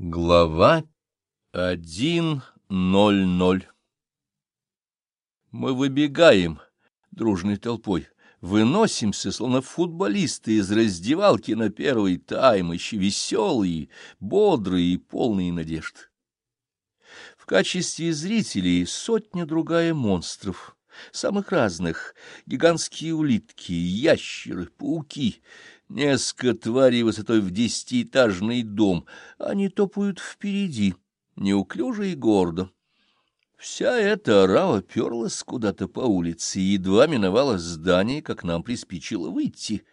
Глава 1.00 Мы выбегаем дружной толпой, выносимся, словно футболисты из раздевалки на первый тайм, еще веселые, бодрые и полные надежд. В качестве зрителей сотня-другая монстров — самых разных — гигантские улитки, ящеры, пауки — Несколько тварей высотой в десятиэтажный дом. Они топают впереди, неуклюже и гордо. Вся эта орава перлась куда-то по улице и едва миновала здание, как нам приспичило выйти.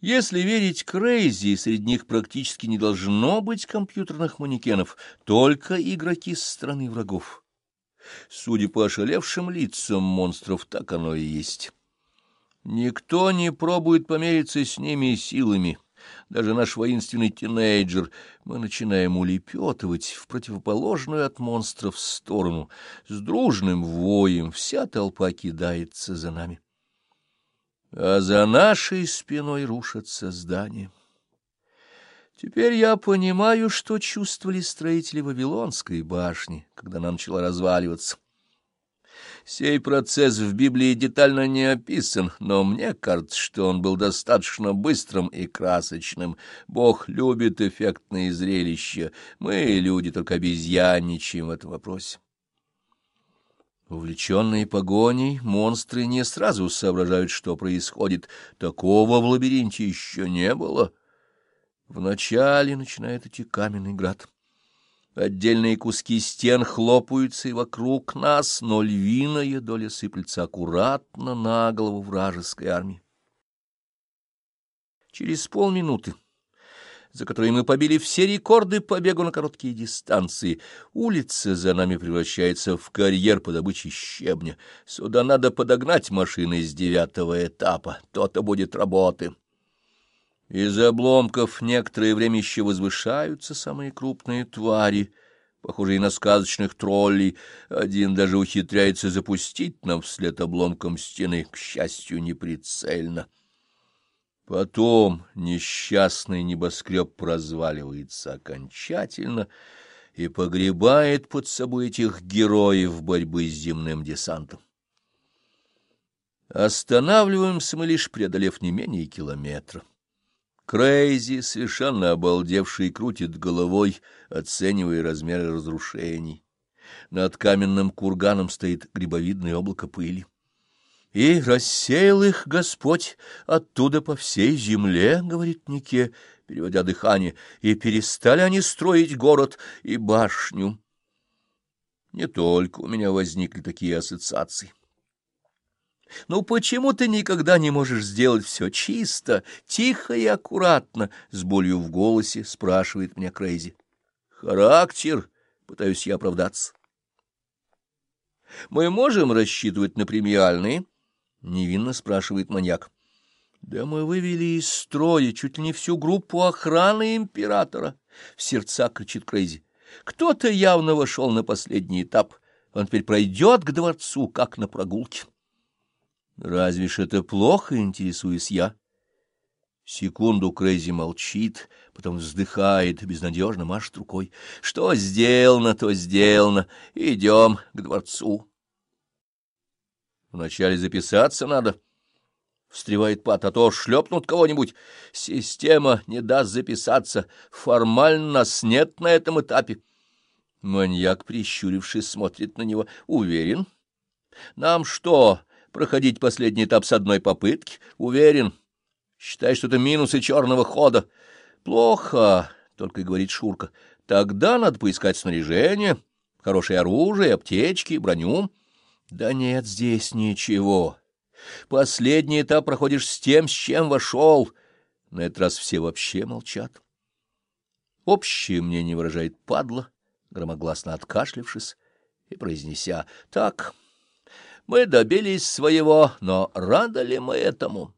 Если верить Крейзи, среди них практически не должно быть компьютерных манекенов, только игроки с стороны врагов. Судя по ошалевшим лицам монстров, так оно и есть. Никто не пробует помериться с ними силами. Даже наш воинственный тинейджер. Мы начинаем улепетывать в противоположную от монстров сторону. С дружным воем вся толпа кидается за нами. А за нашей спиной рушатся здания. Теперь я понимаю, что чувствовали строители Вавилонской башни, когда она начала разваливаться. Сей процесс в Библии детально не описан, но мне кажется, что он был достаточно быстрым и красочным. Бог любит эффектные зрелища. Мы, люди, только обезьянничаем в этом вопросе. Увлеченные погоней, монстры не сразу соображают, что происходит. Такого в лабиринте еще не было. Вначале начинает идти каменный град. Отдельные куски стен хлопаются и вокруг нас, но львиная доля сыплется аккуратно на голову вражеской армии. Через полминуты, за которые мы побили все рекорды по бегу на короткие дистанции, улица за нами превращается в карьер по добыче щебня. Сюда надо подогнать машины с девятого этапа, то-то будет работы. Из обломков некоторое время еще возвышаются самые крупные твари, похожие на сказочных троллей. Один даже ухитряется запустить нам вслед обломком стены, к счастью, неприцельно. Потом несчастный небоскреб разваливается окончательно и погребает под собой этих героев борьбы с земным десантом. Останавливаемся мы лишь преодолев не менее километра. Крейзи, совершенно обалдевший, крутит головой, оценивая размеры разрушений. Над каменным курганом стоит грибовидное облако пыли. «И рассеял их Господь оттуда по всей земле», — говорит Нике, переводя дыхание, — «и перестали они строить город и башню». Не только у меня возникли такие ассоциации. Ну почему ты никогда не можешь сделать все чисто, тихо и аккуратно? С болью в голосе спрашивает меня Крейзи. Характер, пытаюсь я оправдаться. Мы можем рассчитывать на премиальные? Невинно спрашивает маньяк. Да мы вывели из строя чуть ли не всю группу охраны императора. В сердцах кричит Крейзи. Кто-то явно вошел на последний этап. Он теперь пройдет к дворцу, как на прогулке. Разве ж это плохо, интересуюсь я? Секунду Крейзи молчит, потом вздыхает, безнадежно машет рукой. Что сделано, то сделано. Идем к дворцу. Вначале записаться надо. Встревает Пат, а то шлепнут кого-нибудь. Система не даст записаться. Формально нас нет на этом этапе. Маньяк, прищурившись, смотрит на него. Уверен? Нам что, проходить последний этап с одной попытки? Уверен. Считай, что это минусы черного хода. Плохо, — только и говорит Шурка. Тогда надо поискать снаряжение, хорошее оружие, аптечки, броню. Да нет здесь ничего. Последний этап проходишь с тем, с чем вошел. На этот раз все вообще молчат. Общее мнение выражает падла, громогласно откашлившись и произнеся «Так». Мы добились своего, но рады ли мы этому?